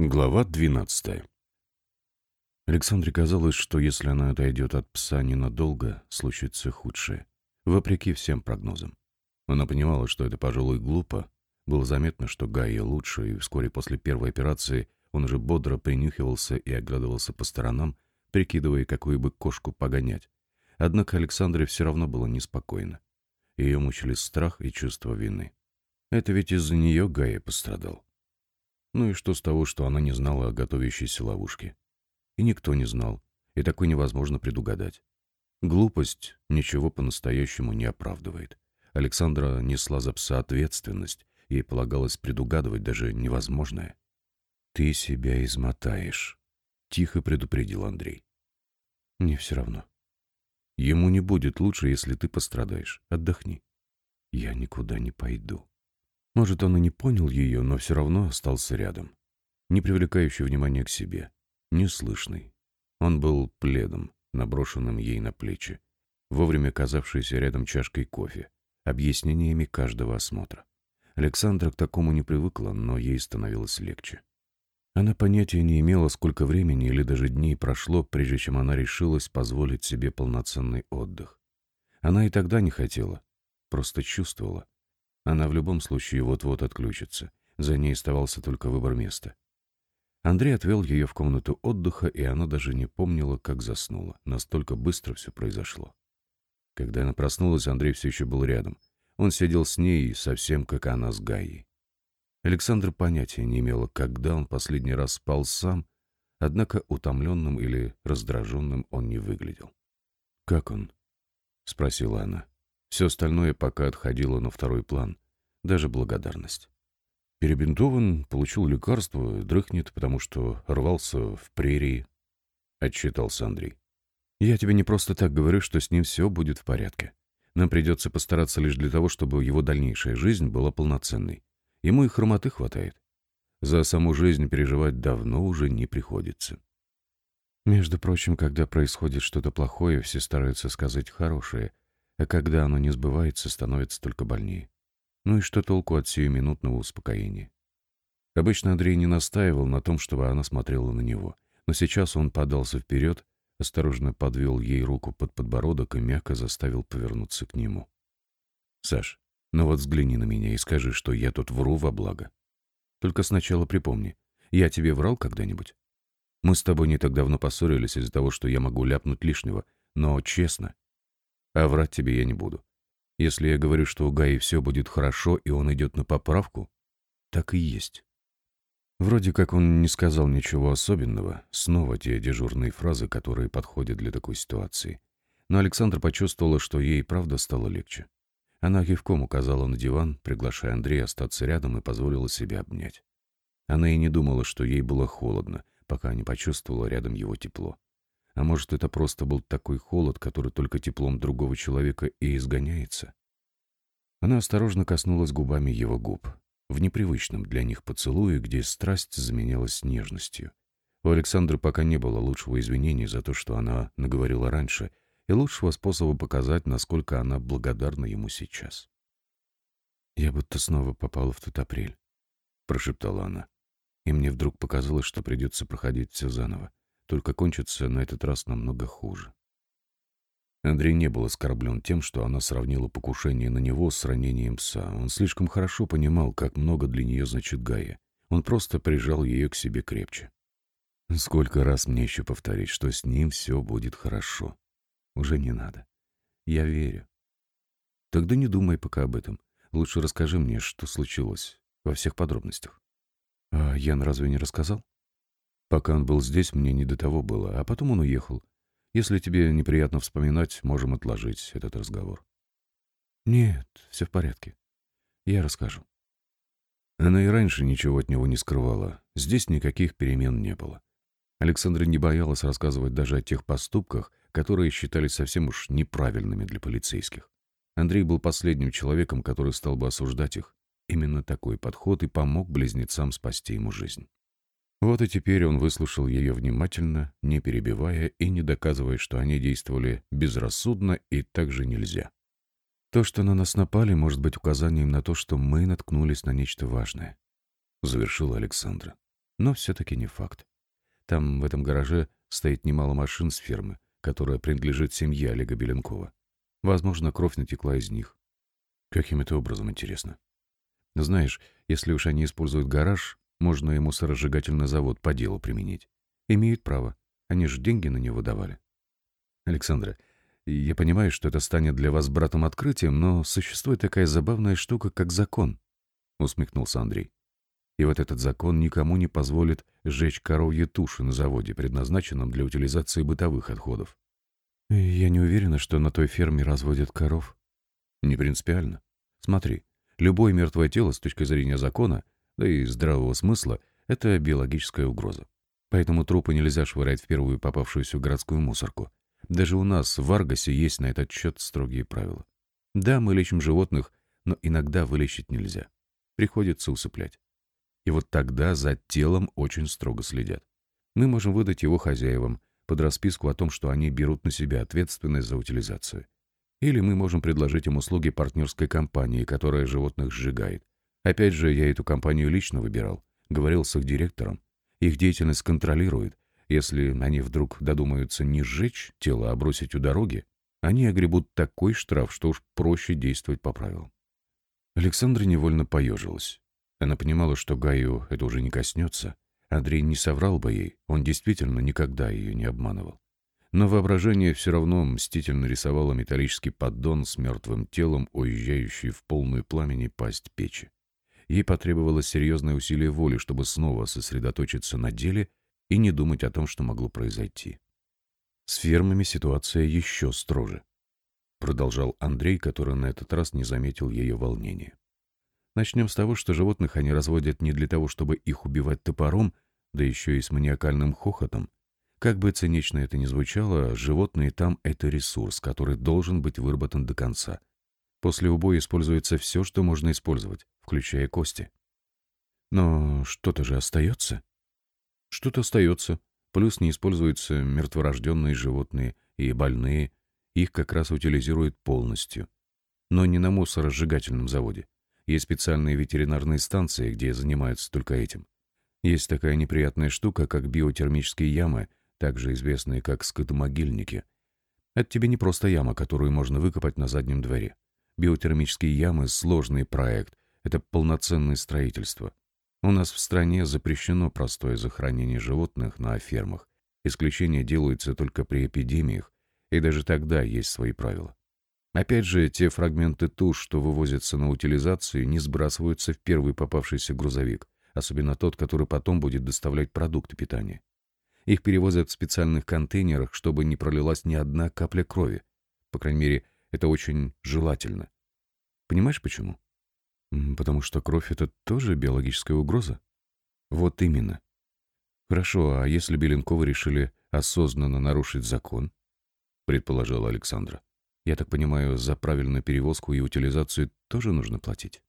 Глава 12. Александре казалось, что если она отойдет от пса ненадолго, случится худшее, вопреки всем прогнозам. Она понимала, что это, пожалуй, глупо. Было заметно, что Гайя лучше, и вскоре после первой операции он уже бодро принюхивался и оглядывался по сторонам, прикидывая, какую бы кошку погонять. Однако Александре все равно было неспокойно. Ее мучили страх и чувство вины. Это ведь из-за нее Гайя пострадал. Ну и что с того, что она не знала о готовящейся ловушке? И никто не знал, и такое невозможно предугадать. Глупость ничего по-настоящему не оправдывает. Александра несла за пса ответственность, ей полагалось предугадывать даже невозможное. «Ты себя измотаешь», — тихо предупредил Андрей. «Мне все равно. Ему не будет лучше, если ты пострадаешь. Отдохни. Я никуда не пойду». Может, он и не понял ее, но все равно остался рядом. Не привлекающий внимания к себе. Неслышный. Он был пледом, наброшенным ей на плечи, вовремя казавшейся рядом чашкой кофе, объяснениями каждого осмотра. Александра к такому не привыкла, но ей становилось легче. Она понятия не имела, сколько времени или даже дней прошло, прежде чем она решилась позволить себе полноценный отдых. Она и тогда не хотела, просто чувствовала, она в любом случае вот-вот отключится. За ней оставался только выбор места. Андрей отвел ее в комнату отдыха, и она даже не помнила, как заснула. Настолько быстро все произошло. Когда она проснулась, Андрей все еще был рядом. Он сидел с ней, совсем как она с Гаей. Александр понятия не имела, когда он последний раз спал сам, однако утомленным или раздраженным он не выглядел. «Как он?» — спросила она. Все остальное пока отходило на второй план, даже благодарность. Перебинтован, получил лекарство, дрыхнет, потому что рвался в прерии, — отчитался Андрей. Я тебе не просто так говорю, что с ним все будет в порядке. Нам придется постараться лишь для того, чтобы его дальнейшая жизнь была полноценной. Ему и хромоты хватает. За саму жизнь переживать давно уже не приходится. Между прочим, когда происходит что-то плохое, все стараются сказать хорошее, а когда оно не сбывается, становится только больнее. Ну и что толку от сиюминутного успокоения? Обычно Андрей не настаивал на том, чтобы она смотрела на него, но сейчас он подался вперед, осторожно подвел ей руку под подбородок и мягко заставил повернуться к нему. «Саш, ну вот взгляни на меня и скажи, что я тут вру во благо. Только сначала припомни, я тебе врал когда-нибудь? Мы с тобой не так давно поссорились из-за того, что я могу ляпнуть лишнего, но честно, а врать тебе я не буду. Если я говорю, что у Гаи все будет хорошо, и он идет на поправку, так и есть. Вроде как он не сказал ничего особенного, снова те дежурные фразы, которые подходят для такой ситуации. Но Александра почувствовала, что ей правда стало легче. Она кивком указала на диван, приглашая Андрея остаться рядом и позволила себе обнять. Она и не думала, что ей было холодно, пока не почувствовала рядом его тепло. А может, это просто был такой холод, который только теплом другого человека и изгоняется? Она осторожно коснулась губами его губ, в непривычном для них поцелуе, где страсть заменялась нежностью. У Александры пока не было лучшего извинения за то, что она наговорила раньше, и лучшего способа показать, насколько она благодарна ему сейчас. «Я будто снова попала в тот апрель», — прошептала она. И мне вдруг показалось, что придется проходить все заново только кончится на этот раз намного хуже. Андрей не был оскорблен тем, что она сравнила покушение на него с ранением пса. Он слишком хорошо понимал, как много для нее значит Гая. Он просто прижал ее к себе крепче. Сколько раз мне еще повторить, что с ним все будет хорошо? Уже не надо. Я верю. Тогда не думай пока об этом. Лучше расскажи мне, что случилось, во всех подробностях. А Ян разве не рассказал? Пока он был здесь, мне не до того было, а потом он уехал. Если тебе неприятно вспоминать, можем отложить этот разговор. Нет, все в порядке. Я расскажу. Она и раньше ничего от него не скрывала. Здесь никаких перемен не было. Александра не боялась рассказывать даже о тех поступках, которые считались совсем уж неправильными для полицейских. Андрей был последним человеком, который стал бы осуждать их. Именно такой подход и помог близнецам спасти ему жизнь. Вот и теперь он выслушал ее внимательно, не перебивая и не доказывая, что они действовали безрассудно и так же нельзя. То, что на нас напали, может быть указанием на то, что мы наткнулись на нечто важное, — завершила Александра. Но все-таки не факт. Там, в этом гараже, стоит немало машин с фермы, которая принадлежит семье Олега Беленкова. Возможно, кровь натекла из них. Каким это образом, интересно? Знаешь, если уж они используют гараж, можно и мусоросжигательный завод по делу применить. Имеют право. Они же деньги на него давали. Александра, я понимаю, что это станет для вас братом открытием, но существует такая забавная штука, как закон, — усмехнулся Андрей. И вот этот закон никому не позволит сжечь коровьи туши на заводе, предназначенном для утилизации бытовых отходов. Я не уверена, что на той ферме разводят коров. Не принципиально. Смотри, любое мертвое тело с точки зрения закона, да и здравого смысла, это биологическая угроза. Поэтому трупы нельзя швырять в первую попавшуюся городскую мусорку. Даже у нас в Аргасе есть на этот счет строгие правила. Да, мы лечим животных, но иногда вылечить нельзя. Приходится усыплять. И вот тогда за телом очень строго следят. Мы можем выдать его хозяевам под расписку о том, что они берут на себя ответственность за утилизацию. Или мы можем предложить им услуги партнерской компании, которая животных сжигает. Опять же, я эту компанию лично выбирал, говорил с их директором. Их деятельность контролирует. Если они вдруг додумаются не сжечь тело, а бросить у дороги, они огребут такой штраф, что уж проще действовать по правилам. Александра невольно поежилась. Она понимала, что Гаю это уже не коснется. Андрей не соврал бы ей, он действительно никогда ее не обманывал. Но воображение все равно мстительно рисовало металлический поддон с мертвым телом, уезжающий в полную пламени пасть печи. Ей потребовалось серьезное усилие воли, чтобы снова сосредоточиться на деле и не думать о том, что могло произойти. С фермами ситуация еще строже. Продолжал Андрей, который на этот раз не заметил ее волнения. Начнем с того, что животных они разводят не для того, чтобы их убивать топором, да еще и с маниакальным хохотом. Как бы цинично это ни звучало, животные там — это ресурс, который должен быть выработан до конца. После убоя используется все, что можно использовать, включая кости. Но что-то же остается. Что-то остается. Плюс не используются мертворожденные животные и больные. Их как раз утилизируют полностью. Но не на мусоросжигательном заводе. Есть специальные ветеринарные станции, где занимаются только этим. Есть такая неприятная штука, как биотермические ямы, также известные как скотомогильники. Это тебе не просто яма, которую можно выкопать на заднем дворе. Биотермические ямы — сложный проект, это полноценное строительство. У нас в стране запрещено простое захоронение животных на фермах. Исключения делаются только при эпидемиях, и даже тогда есть свои правила. Опять же, те фрагменты туш, что вывозятся на утилизацию, не сбрасываются в первый попавшийся грузовик, особенно тот, который потом будет доставлять продукты питания. Их перевозят в специальных контейнерах, чтобы не пролилась ни одна капля крови. По крайней мере, это очень желательно. Понимаешь, почему? Потому что кровь — это тоже биологическая угроза? Вот именно. Хорошо, а если Беленковы решили осознанно нарушить закон? Предположила Александра. Я так понимаю, за правильную перевозку и утилизацию тоже нужно платить?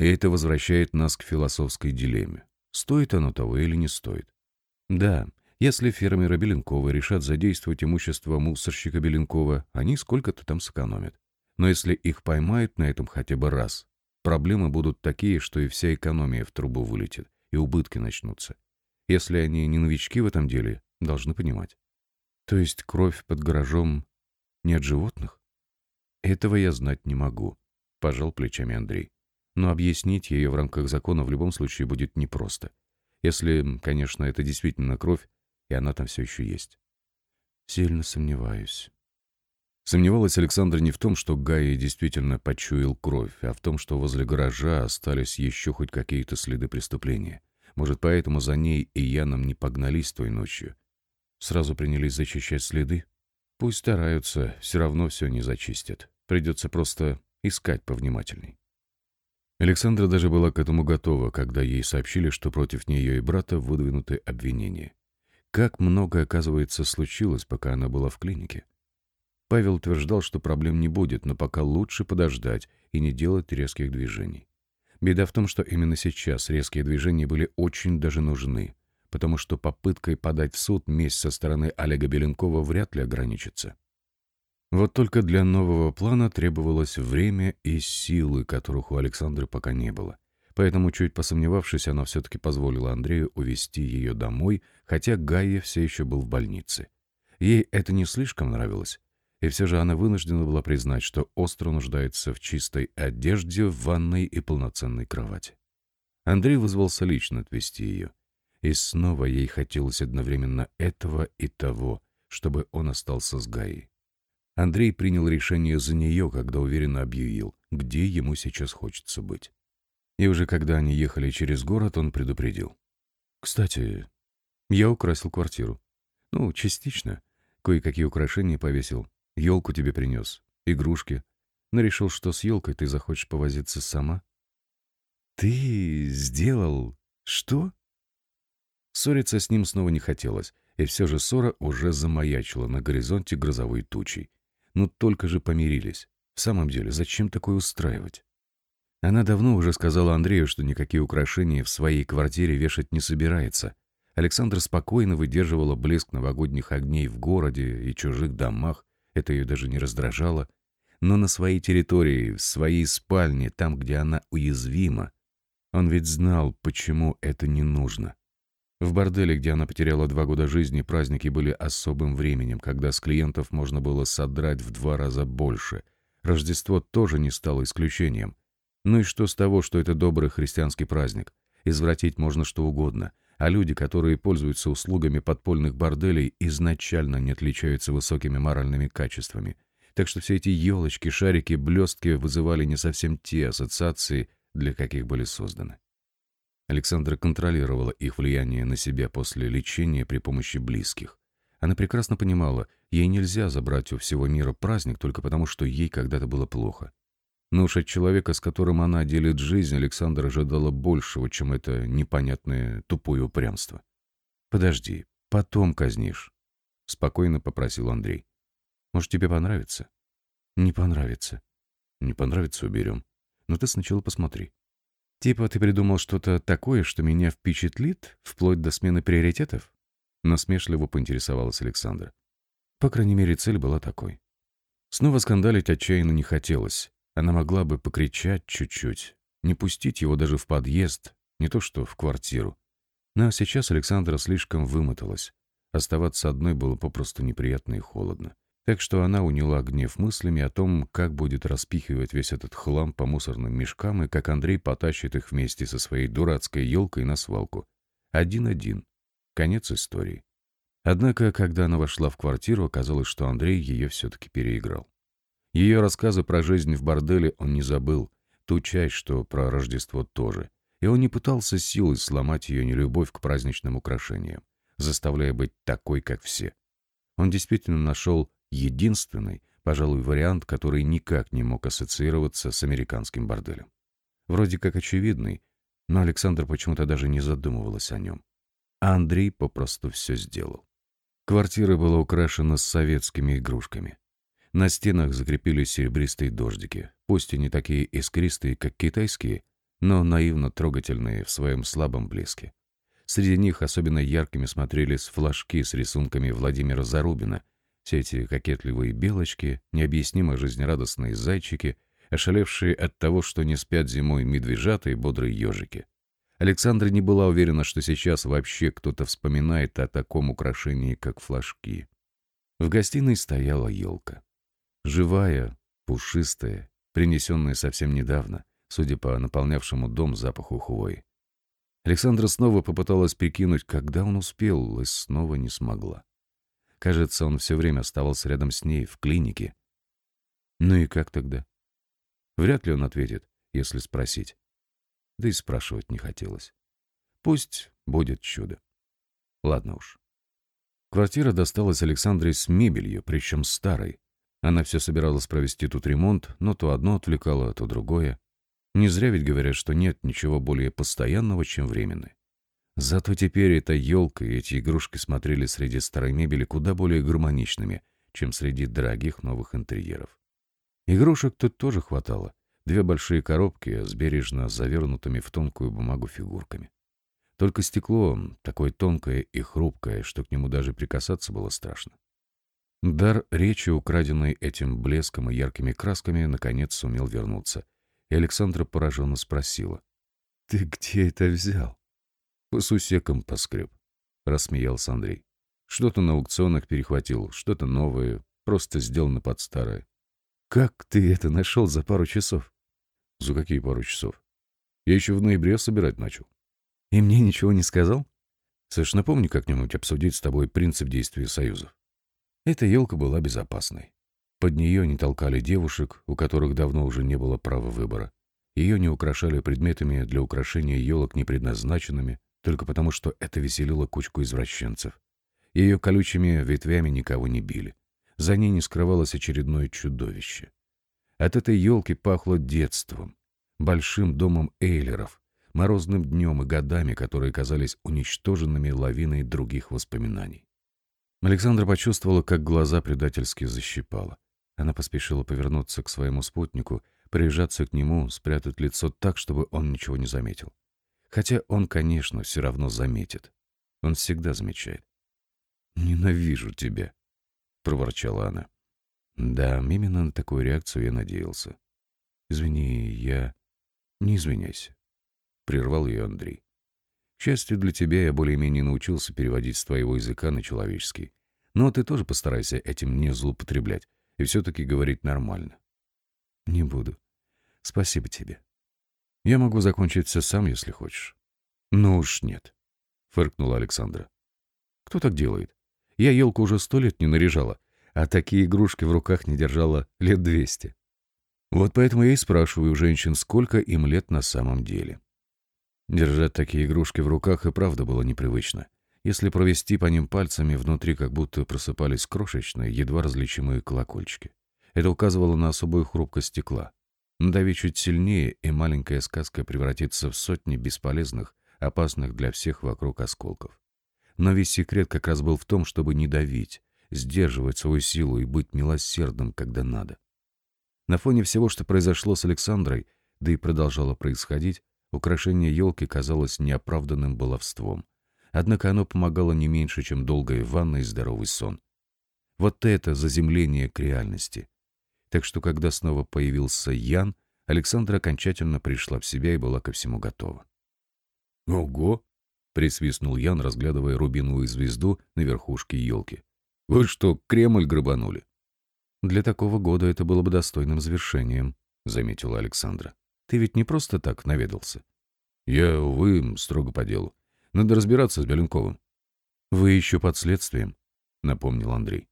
И это возвращает нас к философской дилемме. Стоит оно того или не стоит? Да, если фермеры Беленкова решат задействовать имущество мусорщика Беленкова, они сколько-то там сэкономят. Но если их поймают на этом хотя бы раз, Проблемы будут такие, что и вся экономия в трубу вылетит, и убытки начнутся. Если они не новички в этом деле, должны понимать. То есть кровь под гаражом не от животных? Этого я знать не могу, пожал плечами Андрей. Но объяснить ее в рамках закона в любом случае будет непросто. Если, конечно, это действительно кровь, и она там все еще есть. Сильно сомневаюсь. Сомневалась Александра не в том, что Гая действительно почуял кровь, а в том, что возле гаража остались еще хоть какие-то следы преступления. Может, поэтому за ней и Яном не погнались той ночью. Сразу принялись зачищать следы? Пусть стараются, все равно все не зачистят. Придется просто искать повнимательней. Александра даже была к этому готова, когда ей сообщили, что против нее и брата выдвинуты обвинения. Как много, оказывается, случилось, пока она была в клинике. Павел утверждал, что проблем не будет, но пока лучше подождать и не делать резких движений. Беда в том, что именно сейчас резкие движения были очень даже нужны, потому что попыткой подать в суд месть со стороны Олега Беленкова вряд ли ограничится. Вот только для нового плана требовалось время и силы, которых у Александры пока не было. Поэтому, чуть посомневавшись, она все-таки позволила Андрею увезти ее домой, хотя Гайя все еще был в больнице. Ей это не слишком нравилось, и все же она вынуждена была признать, что остро нуждается в чистой одежде, в ванной и полноценной кровати. Андрей вызвался лично отвезти ее. И снова ей хотелось одновременно этого и того, чтобы он остался с Гаей. Андрей принял решение за нее, когда уверенно объявил, где ему сейчас хочется быть. И уже когда они ехали через город, он предупредил. «Кстати, я украсил квартиру. Ну, частично. Кое-какие украшения повесил. Елку тебе принес. Игрушки. Но решил, что с елкой ты захочешь повозиться сама». «Ты сделал... что?» Ссориться с ним снова не хотелось, и все же ссора уже замаячила на горизонте грозовой тучей. Ну только же помирились. В самом деле, зачем такое устраивать? Она давно уже сказала Андрею, что никакие украшения в своей квартире вешать не собирается. Александр спокойно выдерживала блеск новогодних огней в городе и чужих домах, это ее даже не раздражало. Но на своей территории, в своей спальне, там, где она уязвима, он ведь знал, почему это не нужно. В борделе, где она потеряла два года жизни, праздники были особым временем, когда с клиентов можно было содрать в два раза больше. Рождество тоже не стало исключением. Ну и что с того, что это добрый христианский праздник? Извратить можно что угодно, а люди, которые пользуются услугами подпольных борделей, изначально не отличаются высокими моральными качествами. Так что все эти елочки, шарики, блестки вызывали не совсем те ассоциации, для каких были созданы. Александра контролировала их влияние на себя после лечения при помощи близких. Она прекрасно понимала, ей нельзя забрать у всего мира праздник только потому, что ей когда-то было плохо. Но уж от человека, с которым она делит жизнь, Александр ожидала большего, чем это непонятное тупое упрямство. «Подожди, потом казнишь», — спокойно попросил Андрей. «Может, тебе понравится?» «Не понравится». «Не понравится — уберем. Но ты сначала посмотри». «Типа ты придумал что-то такое, что меня впечатлит, вплоть до смены приоритетов?» Насмешливо поинтересовалась Александра. По крайней мере, цель была такой. Снова скандалить отчаянно не хотелось. Она могла бы покричать чуть-чуть, не пустить его даже в подъезд, не то что в квартиру. Но сейчас Александра слишком вымоталась. Оставаться одной было попросту неприятно и холодно. Так что она уняла гнев мыслями о том, как будет распихивать весь этот хлам по мусорным мешкам и как Андрей потащит их вместе со своей дурацкой елкой на свалку. Один-один. Конец истории. Однако, когда она вошла в квартиру, оказалось, что Андрей ее все-таки переиграл. Ее рассказы про жизнь в борделе он не забыл, ту часть, что про Рождество тоже. И он не пытался силой сломать ее нелюбовь к праздничным украшениям, заставляя быть такой, как все. Он действительно нашел единственный, пожалуй, вариант, который никак не мог ассоциироваться с американским борделем. Вроде как очевидный, но Александр почему-то даже не задумывалась о нем. А Андрей попросту все сделал. Квартира была украшена советскими игрушками. На стенах закрепились серебристые дождики, пусть и не такие искристые, как китайские, но наивно трогательные в своем слабом блеске. Среди них особенно яркими смотрелись флажки с рисунками Владимира Зарубина, все эти кокетливые белочки, необъяснимо жизнерадостные зайчики, ошалевшие от того, что не спят зимой медвежата и бодрые ежики. Александра не была уверена, что сейчас вообще кто-то вспоминает о таком украшении, как флажки. В гостиной стояла елка. Живая, пушистая, принесенная совсем недавно, судя по наполнявшему дом запаху хвои. Александра снова попыталась прикинуть, когда он успел, и снова не смогла. Кажется, он все время оставался рядом с ней, в клинике. Ну и как тогда? Вряд ли он ответит, если спросить. Да и спрашивать не хотелось. Пусть будет чудо. Ладно уж. Квартира досталась Александре с мебелью, причем старой, она все собиралась провести тут ремонт, но то одно отвлекало, то другое. Не зря ведь говорят, что нет ничего более постоянного, чем временное. Зато теперь эта елка и эти игрушки смотрели среди старой мебели куда более гармоничными, чем среди дорогих новых интерьеров. Игрушек тут тоже хватало. Две большие коробки с бережно завернутыми в тонкую бумагу фигурками. Только стекло такое тонкое и хрупкое, что к нему даже прикасаться было страшно. Дар речи, украденный этим блеском и яркими красками, наконец сумел вернуться, и Александра пораженно спросила. Ты где это взял? По сусекам поскреб, рассмеялся Андрей. Что-то на аукционах перехватил, что-то новое, просто сделано под старое. Как ты это нашел за пару часов? За какие пару часов? Я еще в ноябре собирать начал. И мне ничего не сказал? Саш, напомни как-нибудь обсудить с тобой принцип действия союзов. Эта елка была безопасной. Под нее не толкали девушек, у которых давно уже не было права выбора. Ее не украшали предметами для украшения елок непредназначенными, только потому что это веселило кучку извращенцев. Ее колючими ветвями никого не били. За ней не скрывалось очередное чудовище. От этой елки пахло детством, большим домом Эйлеров, морозным днем и годами, которые казались уничтоженными лавиной других воспоминаний. Александра почувствовала, как глаза предательски защипала. Она поспешила повернуться к своему спутнику, прижаться к нему, спрятать лицо так, чтобы он ничего не заметил. Хотя он, конечно, все равно заметит. Он всегда замечает. «Ненавижу тебя», — проворчала она. Да, именно на такую реакцию я надеялся. «Извини, я...» «Не извиняйся», — прервал ее Андрей. «К счастью для тебя, я более-менее научился переводить с твоего языка на человеческий. Но ты тоже постарайся этим не злоупотреблять и все-таки говорить нормально». «Не буду. Спасибо тебе. Я могу закончить все сам, если хочешь». «Ну уж нет», — фыркнула Александра. «Кто так делает? Я елку уже сто лет не наряжала, а такие игрушки в руках не держала лет двести. Вот поэтому я и спрашиваю женщин, сколько им лет на самом деле. Держать такие игрушки в руках и правда было непривычно. Если провести по ним пальцами, внутри как будто просыпались крошечные, едва различимые колокольчики. Это указывало на особую хрупкость стекла. Надави чуть сильнее, и маленькая сказка превратится в сотни бесполезных, опасных для всех вокруг осколков. Но весь секрет как раз был в том, чтобы не давить, сдерживать свою силу и быть милосердным, когда надо. На фоне всего, что произошло с Александрой, да и продолжало происходить, украшение елки казалось неоправданным баловством. Однако оно помогало не меньше, чем долгая ванна и здоровый сон. Вот это заземление к реальности. Так что, когда снова появился Ян, Александра окончательно пришла в себя и была ко всему готова. «Ого!» — присвистнул Ян, разглядывая рубиновую звезду на верхушке елки. «Вы что, Кремль грабанули?» «Для такого года это было бы достойным завершением», — заметила Александра. «Ты ведь не просто так наведался». «Я, увы, строго по делу. Надо разбираться с Беленковым». «Вы еще под следствием», — напомнил Андрей.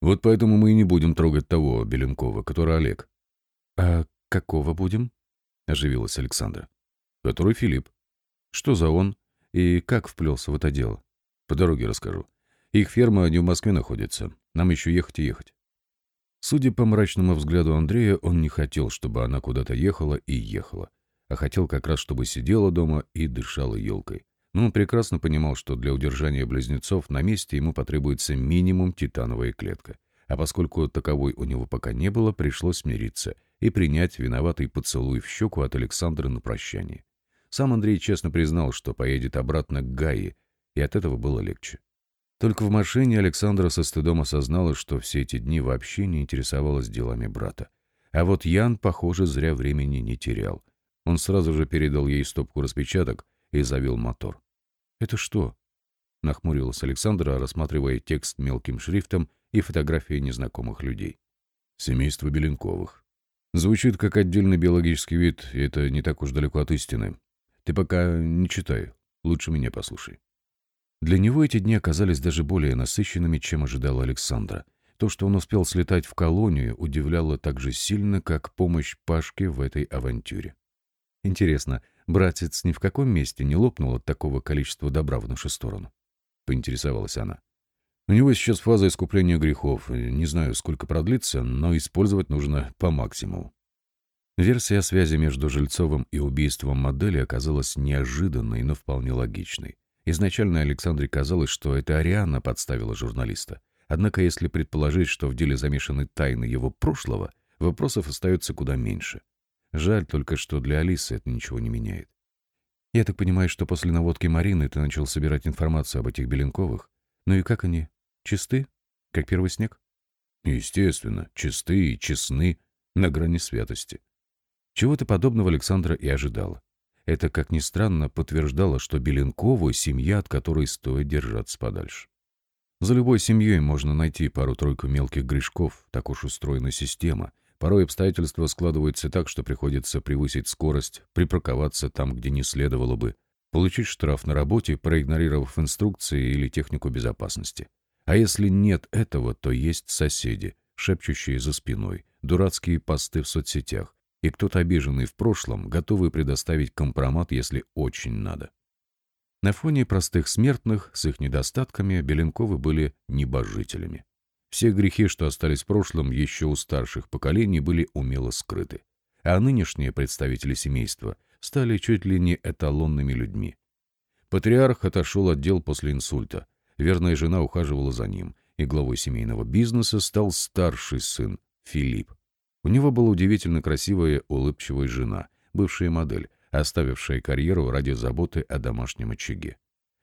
«Вот поэтому мы и не будем трогать того Беленкова, который Олег». «А какого будем?» — оживилась Александра. «Который Филипп. Что за он и как вплелся в это дело? По дороге расскажу. Их ферма не в Москве находится. Нам еще ехать и ехать. Судя по мрачному взгляду Андрея, он не хотел, чтобы она куда-то ехала и ехала, а хотел как раз, чтобы сидела дома и дышала елкой. Но он прекрасно понимал, что для удержания близнецов на месте ему потребуется минимум титановая клетка. А поскольку таковой у него пока не было, пришлось смириться и принять виноватый поцелуй в щеку от Александра на прощание. Сам Андрей честно признал, что поедет обратно к Гае, и от этого было легче. Только в машине Александра со стыдом осознала, что все эти дни вообще не интересовалась делами брата. А вот Ян, похоже, зря времени не терял. Он сразу же передал ей стопку распечаток и завел мотор. «Это что?» — нахмурилась Александра, рассматривая текст мелким шрифтом и фотографии незнакомых людей. «Семейство Беленковых. Звучит как отдельный биологический вид, и это не так уж далеко от истины. Ты пока не читай, лучше меня послушай». Для него эти дни оказались даже более насыщенными, чем ожидал Александра. То, что он успел слетать в колонию, удивляло так же сильно, как помощь Пашке в этой авантюре. Интересно, братец ни в каком месте не лопнул от такого количества добра в нашу сторону? Поинтересовалась она. У него сейчас фаза искупления грехов. Не знаю, сколько продлится, но использовать нужно по максимуму. Версия связи между Жильцовым и убийством модели оказалась неожиданной, но вполне логичной. Изначально Александре казалось, что это Ариана подставила журналиста. Однако, если предположить, что в деле замешаны тайны его прошлого, вопросов остается куда меньше. Жаль только, что для Алисы это ничего не меняет. Я так понимаю, что после наводки Марины ты начал собирать информацию об этих Беленковых? Ну и как они? Чисты? Как первый снег? Естественно, чисты и честны, на грани святости. Чего-то подобного Александра и ожидала. Это, как ни странно, подтверждало, что Беленкову — семья, от которой стоит держаться подальше. За любой семьей можно найти пару-тройку мелких грешков, так уж устроена система. Порой обстоятельства складываются так, что приходится превысить скорость, припарковаться там, где не следовало бы, получить штраф на работе, проигнорировав инструкции или технику безопасности. А если нет этого, то есть соседи, шепчущие за спиной, дурацкие посты в соцсетях, и кто-то обиженный в прошлом, готовый предоставить компромат, если очень надо. На фоне простых смертных с их недостатками Беленковы были небожителями. Все грехи, что остались в прошлом, еще у старших поколений, были умело скрыты. А нынешние представители семейства стали чуть ли не эталонными людьми. Патриарх отошел от дел после инсульта. Верная жена ухаживала за ним, и главой семейного бизнеса стал старший сын Филипп. У него была удивительно красивая, улыбчивая жена, бывшая модель, оставившая карьеру ради заботы о домашнем очаге.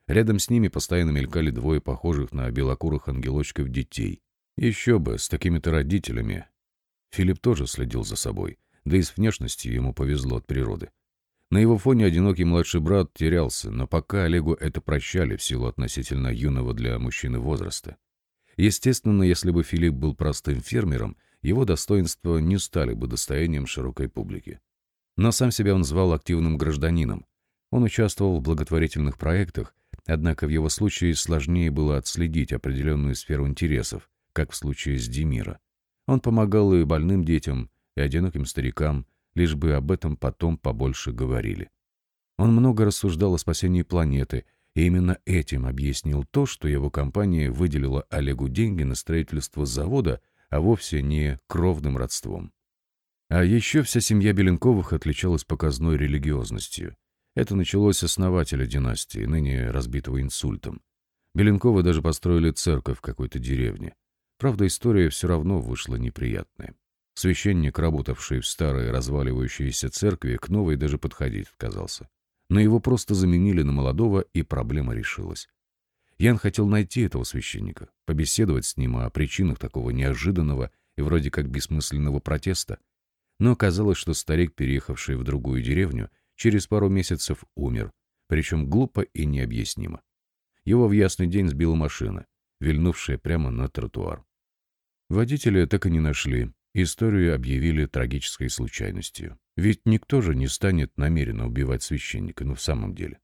Рядом с ними постоянно мелькали двое похожих на белокурых ангелочков детей. Еще бы, с такими-то родителями. Филипп тоже следил за собой, да и с внешностью ему повезло от природы. На его фоне одинокий младший брат терялся, но пока Олегу это прощали в силу относительно юного для мужчины возраста. Естественно, если бы Филипп был простым фермером, его достоинства не стали бы достоянием широкой публики. Но сам себя он звал активным гражданином. Он участвовал в благотворительных проектах, однако в его случае сложнее было отследить определенную сферу интересов, как в случае с Демира. Он помогал и больным детям, и одиноким старикам, лишь бы об этом потом побольше говорили. Он много рассуждал о спасении планеты, и именно этим объяснил то, что его компания выделила Олегу деньги на строительство завода, а вовсе не кровным родством. А еще вся семья Беленковых отличалась показной религиозностью. Это началось с основателя династии, ныне разбитого инсультом. Беленковы даже построили церковь в какой-то деревне. Правда, история все равно вышла неприятная. Священник, работавший в старой разваливающейся церкви, к новой даже подходить отказался. Но его просто заменили на молодого, и проблема решилась. Ян хотел найти этого священника, побеседовать с ним о причинах такого неожиданного и вроде как бессмысленного протеста. Но оказалось, что старик, переехавший в другую деревню, через пару месяцев умер, причем глупо и необъяснимо. Его в ясный день сбила машина, вильнувшая прямо на тротуар. Водителя так и не нашли, историю объявили трагической случайностью. Ведь никто же не станет намеренно убивать священника, ну, в самом деле.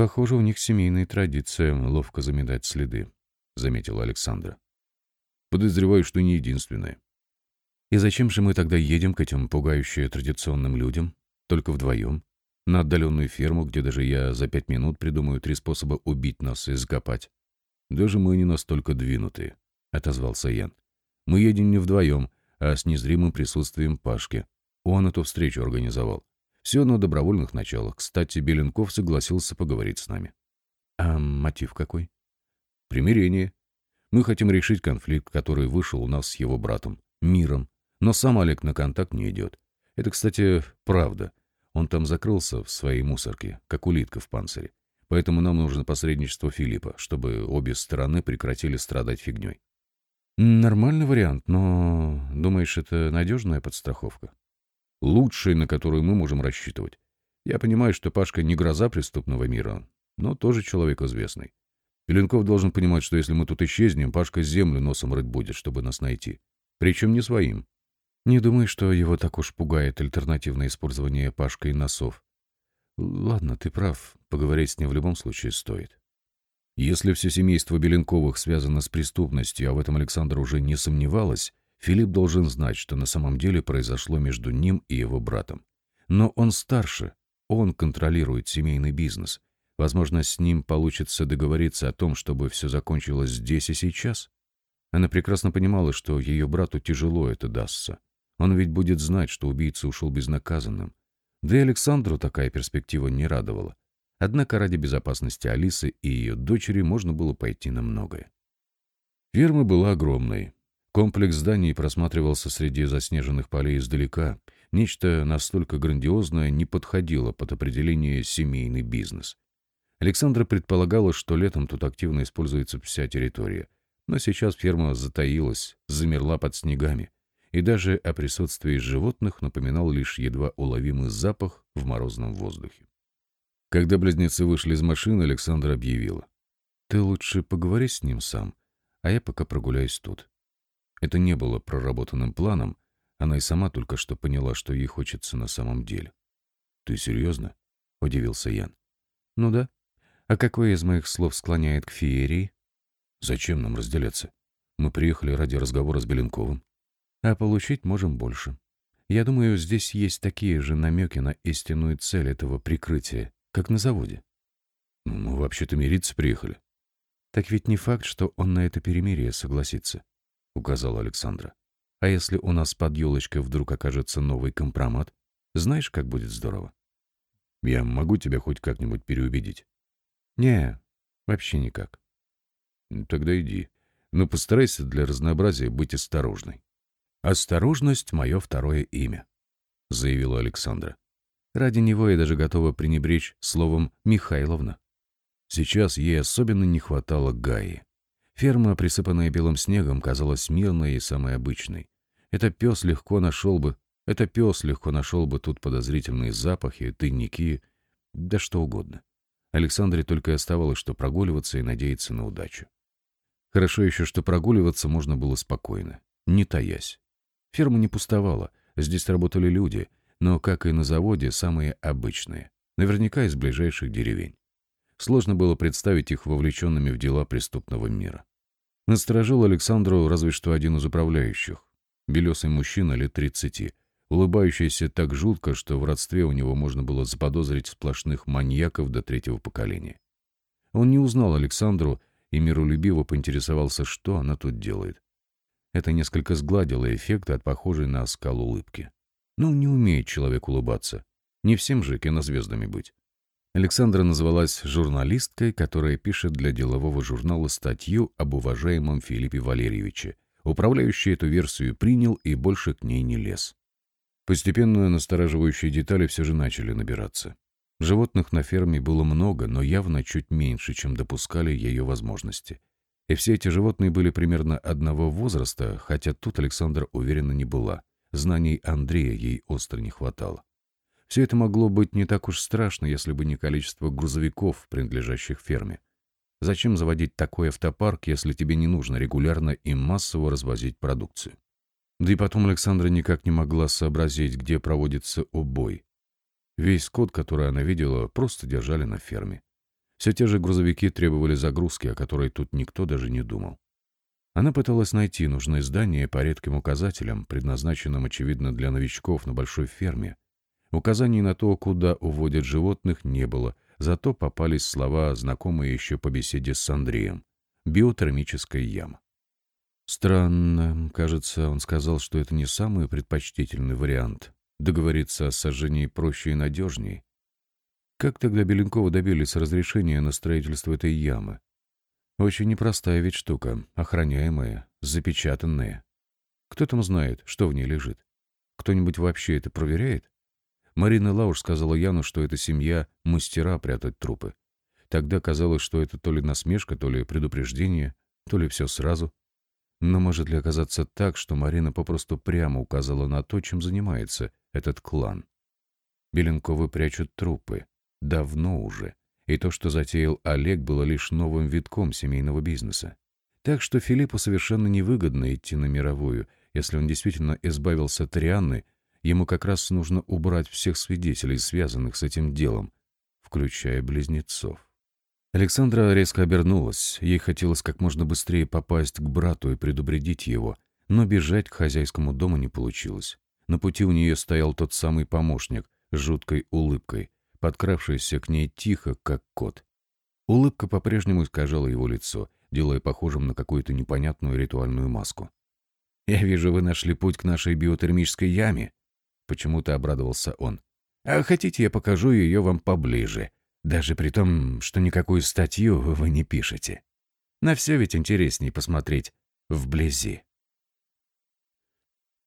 Похоже, у них семейная традиция ловко заметать следы, заметила Александра. Подозреваю, что не единственная. И зачем же мы тогда едем к этим пугающим традиционным людям? Только вдвоем? На отдаленную ферму, где даже я за пять минут придумаю три способа убить нас и закопать. Даже мы не настолько двинутые, — отозвался Ян. Мы едем не вдвоем, а с незримым присутствием Пашки. Он эту встречу организовал. Все на добровольных началах. Кстати, Беленков согласился поговорить с нами. А мотив какой? Примирение. Мы хотим решить конфликт, который вышел у нас с его братом, миром. Но сам Олег на контакт не идет. Это, кстати, правда. Он там закрылся в своей мусорке, как улитка в панцире. Поэтому нам нужно посредничество Филиппа, чтобы обе стороны прекратили страдать фигней. Нормальный вариант, но думаешь, это надежная подстраховка? Лучшей, на которую мы можем рассчитывать. Я понимаю, что Пашка не гроза преступного мира, но тоже человек известный. Пеленков должен понимать, что если мы тут исчезнем, Пашка землю носом рыть будет, чтобы нас найти. Причем не своим. Не думай, что его так уж пугает альтернативное использование Пашкой носов. Ладно, ты прав, поговорить с ним в любом случае стоит. Если все семейство Беленковых связано с преступностью, а в этом Александр уже не сомневалась, Филипп должен знать, что на самом деле произошло между ним и его братом. Но он старше, он контролирует семейный бизнес. Возможно, с ним получится договориться о том, чтобы все закончилось здесь и сейчас. Она прекрасно понимала, что ее брату тяжело это дастся. Он ведь будет знать, что убийца ушел безнаказанным. Да и Александру такая перспектива не радовала. Однако ради безопасности Алисы и ее дочери можно было пойти на многое. Ферма была огромной, Комплекс зданий просматривался среди заснеженных полей издалека. Нечто настолько грандиозное не подходило под определение «семейный бизнес». Александра предполагала, что летом тут активно используется вся территория. Но сейчас ферма затаилась, замерла под снегами. И даже о присутствии животных напоминал лишь едва уловимый запах в морозном воздухе. Когда близнецы вышли из машины, Александра объявила. «Ты лучше поговори с ним сам, а я пока прогуляюсь тут». Это не было проработанным планом, она и сама только что поняла, что ей хочется на самом деле. «Ты серьезно?» — удивился Ян. «Ну да. А какое из моих слов склоняет к феерии?» «Зачем нам разделяться? Мы приехали ради разговора с Беленковым. А получить можем больше. Я думаю, здесь есть такие же намеки на истинную цель этого прикрытия, как на заводе. Ну, мы вообще-то мириться приехали. Так ведь не факт, что он на это перемирие согласится, указала Александра. А если у нас под елочкой вдруг окажется новый компромат, знаешь, как будет здорово? Я могу тебя хоть как-нибудь переубедить? Не, вообще никак. Тогда иди. Но постарайся для разнообразия быть осторожной. «Осторожность — мое второе имя», — заявила Александра. Ради него я даже готова пренебречь словом «Михайловна». Сейчас ей особенно не хватало Гаи. Ферма, присыпанная белым снегом, казалась мирной и самой обычной. Это пес легко нашел бы, это пес легко нашел бы тут подозрительные запахи, тайники, да что угодно. Александре только и оставалось, что прогуливаться и надеяться на удачу. Хорошо еще, что прогуливаться можно было спокойно, не таясь. Ферма не пустовала, здесь работали люди, но, как и на заводе, самые обычные, наверняка из ближайших деревень. Сложно было представить их вовлеченными в дела преступного мира. Насторожил Александру разве что один из управляющих. Белесый мужчина лет тридцати, улыбающийся так жутко, что в родстве у него можно было заподозрить сплошных маньяков до третьего поколения. Он не узнал Александру и миролюбиво поинтересовался, что она тут делает. Это несколько сгладило эффект от похожей на оскал улыбки. Ну, не умеет человек улыбаться. Не всем же кинозвездами быть. Александра называлась журналисткой, которая пишет для делового журнала статью об уважаемом Филиппе Валерьевиче. Управляющий эту версию принял и больше к ней не лез. Постепенно настораживающие детали все же начали набираться. Животных на ферме было много, но явно чуть меньше, чем допускали ее возможности. И все эти животные были примерно одного возраста, хотя тут Александра уверена не была. Знаний Андрея ей остро не хватало. Все это могло быть не так уж страшно, если бы не количество грузовиков, принадлежащих ферме. Зачем заводить такой автопарк, если тебе не нужно регулярно и массово развозить продукцию? Да и потом Александра никак не могла сообразить, где проводится убой. Весь скот, который она видела, просто держали на ферме. Все те же грузовики требовали загрузки, о которой тут никто даже не думал. Она пыталась найти нужное здание по редким указателям, предназначенным, очевидно, для новичков на большой ферме. Указаний на то, куда уводят животных, не было, зато попались слова, знакомые еще по беседе с Андреем. Биотермическая яма. Странно. Кажется, он сказал, что это не самый предпочтительный вариант. Договориться о сожжении проще и надежнее. Как тогда Беленкова добились разрешения на строительство этой ямы? Очень непростая ведь штука, охраняемая, запечатанная. Кто там знает, что в ней лежит? Кто-нибудь вообще это проверяет? Марина Лауш сказала Яну, что эта семья — мастера прятать трупы. Тогда казалось, что это то ли насмешка, то ли предупреждение, то ли все сразу. Но может ли оказаться так, что Марина попросту прямо указала на то, чем занимается этот клан? Беленковы прячут трупы, Давно уже. И то, что затеял Олег, было лишь новым витком семейного бизнеса. Так что Филиппу совершенно невыгодно идти на мировую. Если он действительно избавился от Рианны, ему как раз нужно убрать всех свидетелей, связанных с этим делом, включая близнецов. Александра резко обернулась. Ей хотелось как можно быстрее попасть к брату и предупредить его, но бежать к хозяйскому дому не получилось. На пути у нее стоял тот самый помощник с жуткой улыбкой, подкравшийся к ней тихо, как кот. Улыбка по-прежнему искажала его лицо, делая похожим на какую-то непонятную ритуальную маску. «Я вижу, вы нашли путь к нашей биотермической яме», — почему-то обрадовался он. «А хотите, я покажу ее вам поближе, даже при том, что никакую статью вы не пишете. На все ведь интереснее посмотреть вблизи».